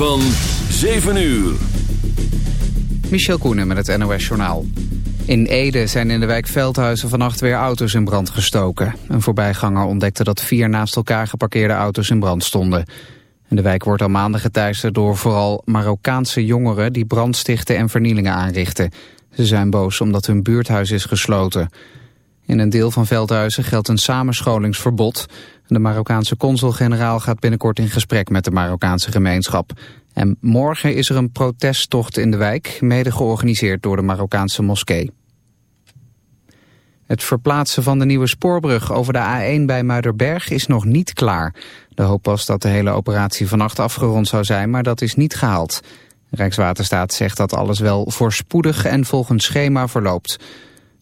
Van 7 uur. Michel Koenen met het NOS-journaal. In Ede zijn in de wijk Veldhuizen vannacht weer auto's in brand gestoken. Een voorbijganger ontdekte dat vier naast elkaar geparkeerde auto's in brand stonden. De wijk wordt al maanden geteisterd door vooral Marokkaanse jongeren... die brand stichten en vernielingen aanrichten. Ze zijn boos omdat hun buurthuis is gesloten. In een deel van Veldhuizen geldt een samenscholingsverbod. De Marokkaanse consul-generaal gaat binnenkort in gesprek met de Marokkaanse gemeenschap. En morgen is er een protesttocht in de wijk, mede georganiseerd door de Marokkaanse moskee. Het verplaatsen van de nieuwe spoorbrug over de A1 bij Muiderberg is nog niet klaar. De hoop was dat de hele operatie vannacht afgerond zou zijn, maar dat is niet gehaald. Rijkswaterstaat zegt dat alles wel voorspoedig en volgens schema verloopt.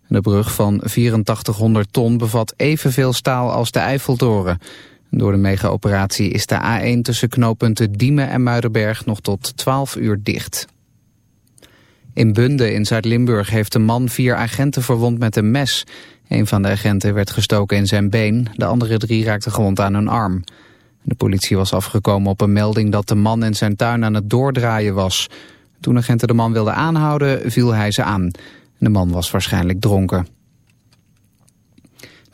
De brug van 8400 ton bevat evenveel staal als de Eiffeltoren. Door de mega-operatie is de A1 tussen knooppunten Diemen en Muidenberg nog tot 12 uur dicht. In Bunde in Zuid-Limburg heeft een man vier agenten verwond met een mes. Een van de agenten werd gestoken in zijn been, de andere drie raakten gewond aan hun arm. De politie was afgekomen op een melding dat de man in zijn tuin aan het doordraaien was. Toen agenten de man wilden aanhouden, viel hij ze aan. De man was waarschijnlijk dronken.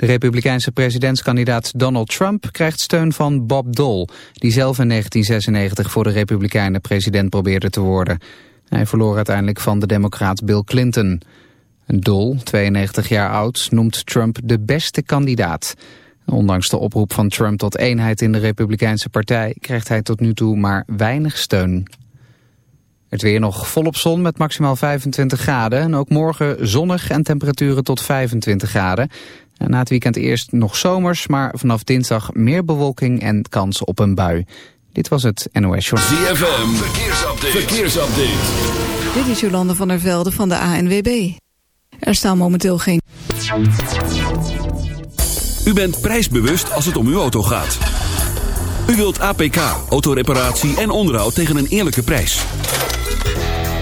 De republikeinse presidentskandidaat Donald Trump krijgt steun van Bob Dole... die zelf in 1996 voor de republikeinen president probeerde te worden. Hij verloor uiteindelijk van de democraat Bill Clinton. Dole, 92 jaar oud, noemt Trump de beste kandidaat. Ondanks de oproep van Trump tot eenheid in de republikeinse partij... krijgt hij tot nu toe maar weinig steun. Het weer nog volop zon met maximaal 25 graden. En ook morgen zonnig en temperaturen tot 25 graden. En na het weekend eerst nog zomers, maar vanaf dinsdag meer bewolking en kans op een bui. Dit was het NOS Short. ZFM, verkeersupdate. verkeersupdate. Dit is Jolande van der Velde van de ANWB. Er staan momenteel geen... U bent prijsbewust als het om uw auto gaat. U wilt APK, autoreparatie en onderhoud tegen een eerlijke prijs.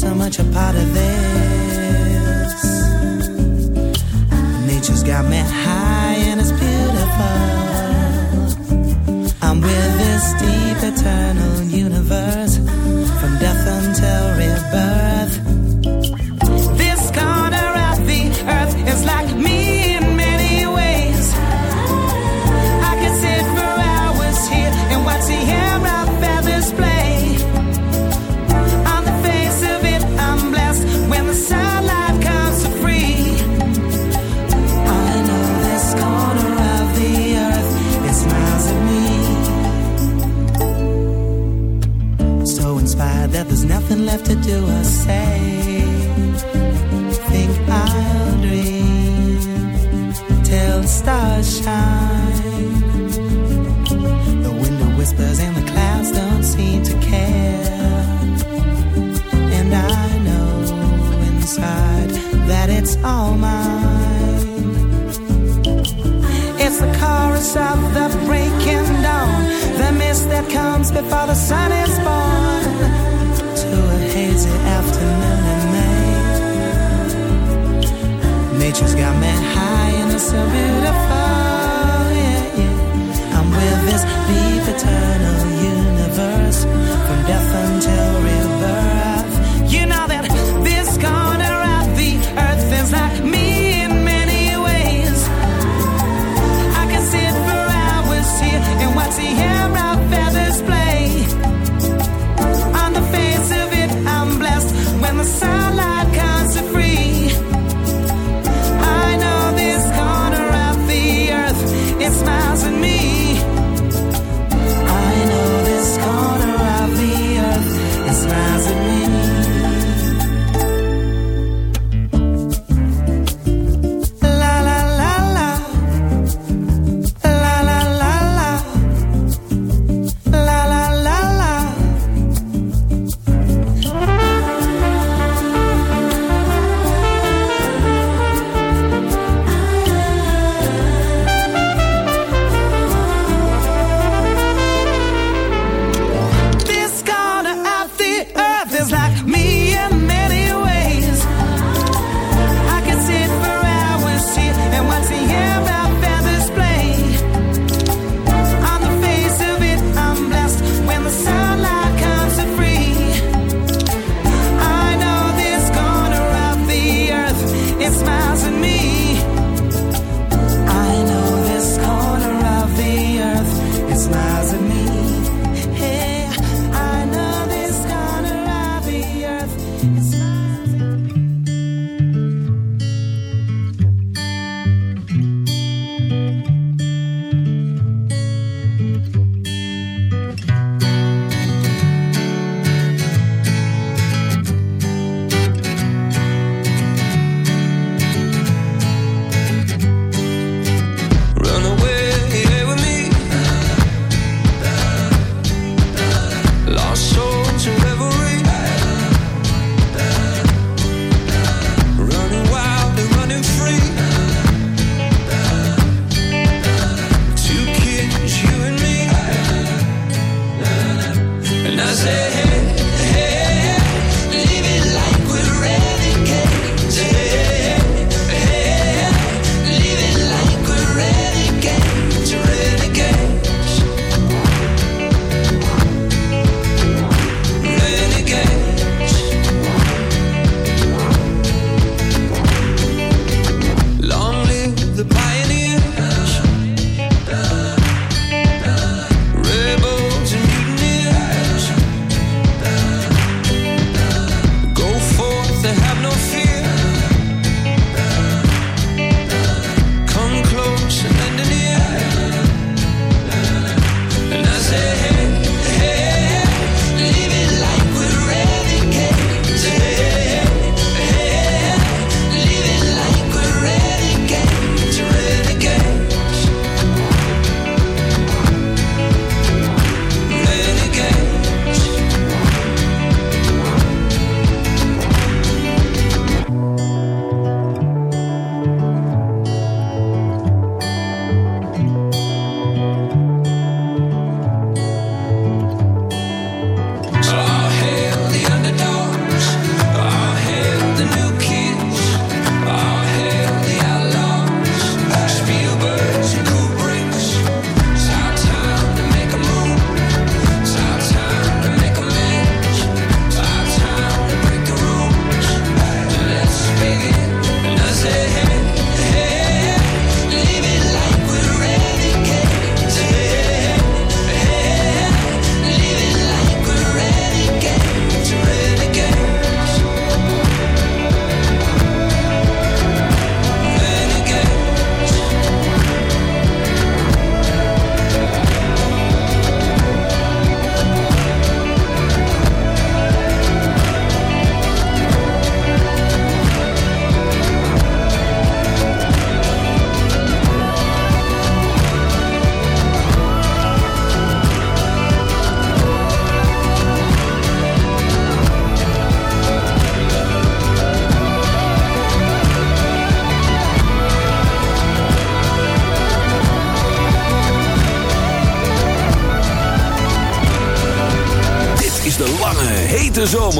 So much a part of this.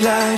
daylight.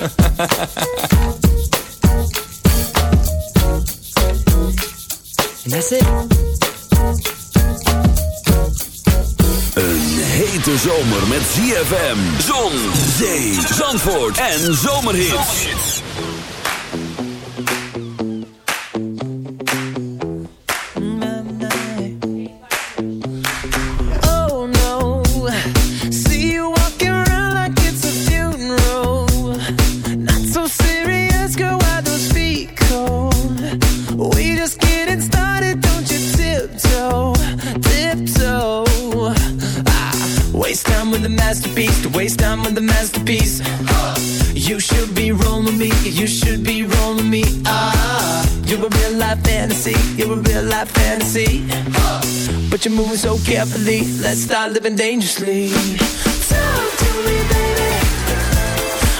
En dat is het. Een hete zomer met ZFM, zon, zee, zandvoort en zomerhits. fantasy. You're a real life fantasy. But you're moving so carefully. Let's start living dangerously. Talk to me, baby.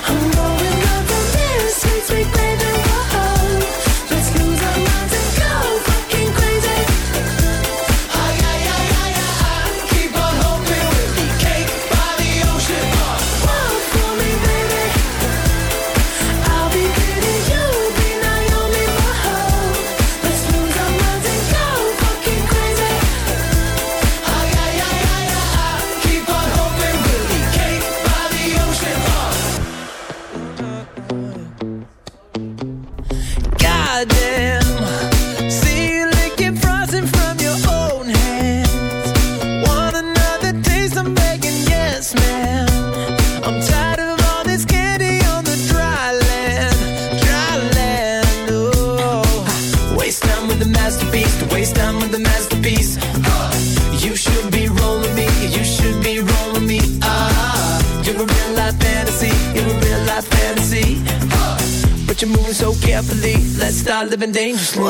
I'm going up the mirror, sweet, sweet baby. Living dangerously.